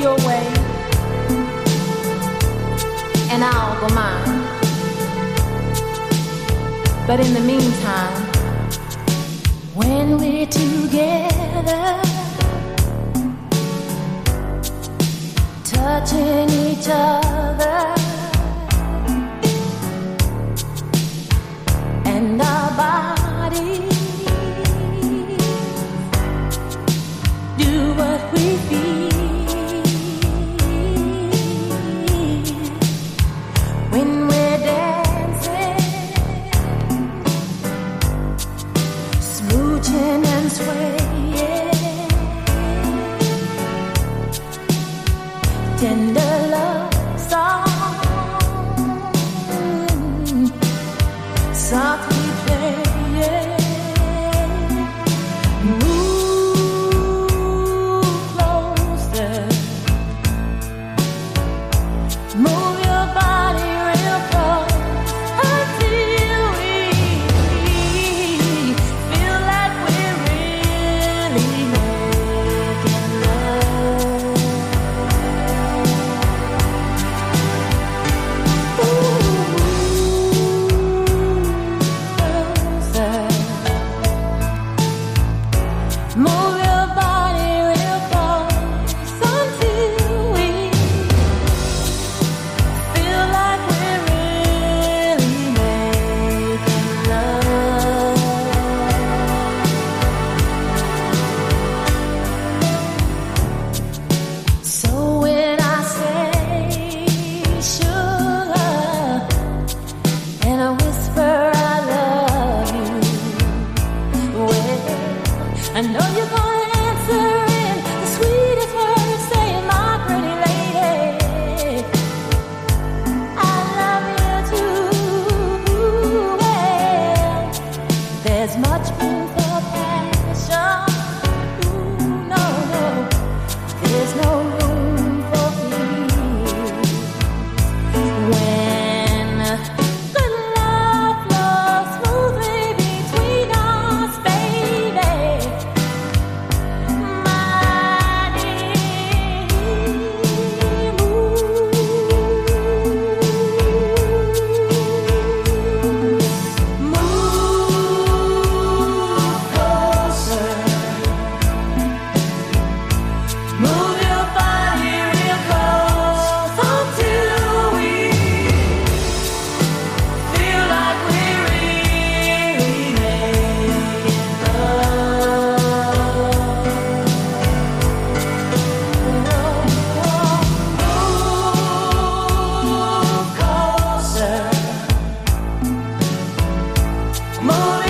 your way, and I'll go mine. But in the meantime, when we're together, touching each other. soft more. more.